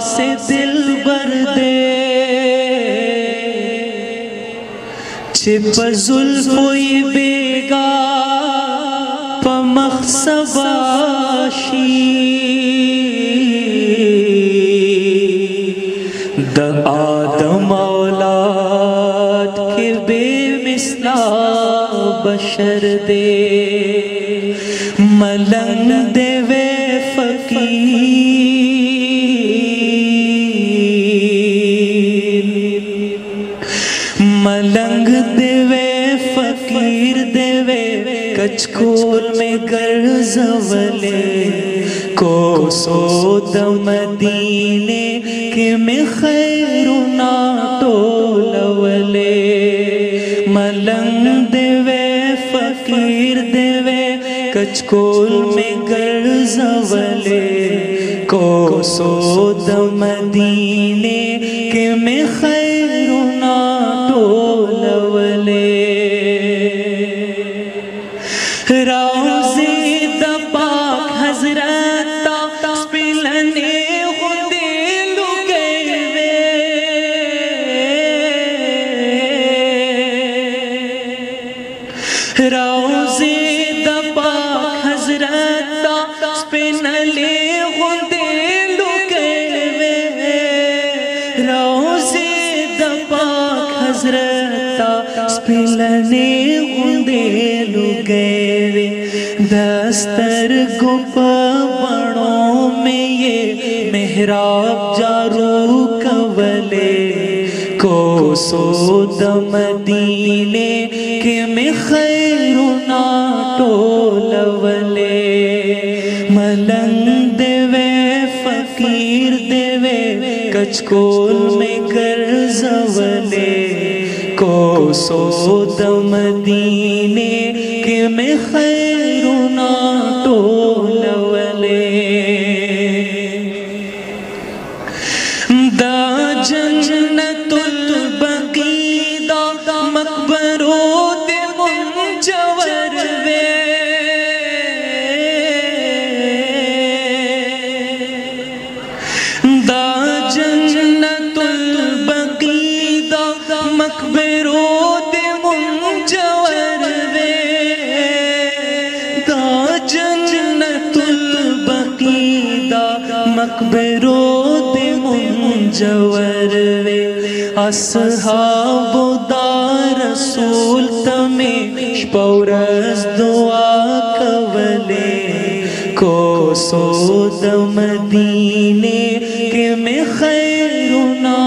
سے دل بر دے۔ چھپ ظلفوی بیگا پمخ سباشی د آدم اولاد کے بے مثلا بشر دے۔ ملنگ دے وے فقیر۔ کچکول میں گرز ولے کو سو دمدینے کہ میں خیرنا ٹولولے ملنگ دے وے فقیر دے وے کچکول میں گرز ولے کو سو دمدینے کہ میں خیرنا روزی د پاک حضرت تا سپلنی خودی لگئی وے روزی د پاک حضرت تا سپلنی خودی لگئی وے دستر گپ بڑوں میں یہ محراب جارو کولے کو سو دمدینے کہ میں خیرنا ٹولولے ملنگ دے وے فقیر دے وے کچکول میں گرزولے کو سو دمدینے کہ میں خیرنا دا جنت البقی دا مقبرو دے منجور وے دا جنت البقی دا مقبرو دے منجور وے دا جنت البقی دا مقبرو جوور وی اصحاب دا رسول تمی شپورز دعا کولې کو سو د مدینه کې می خیرنا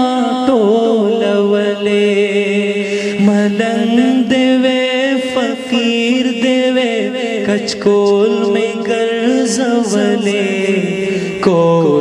ټولولې ملنګ دیوې فقیر دیوې کچکول می ګرځولې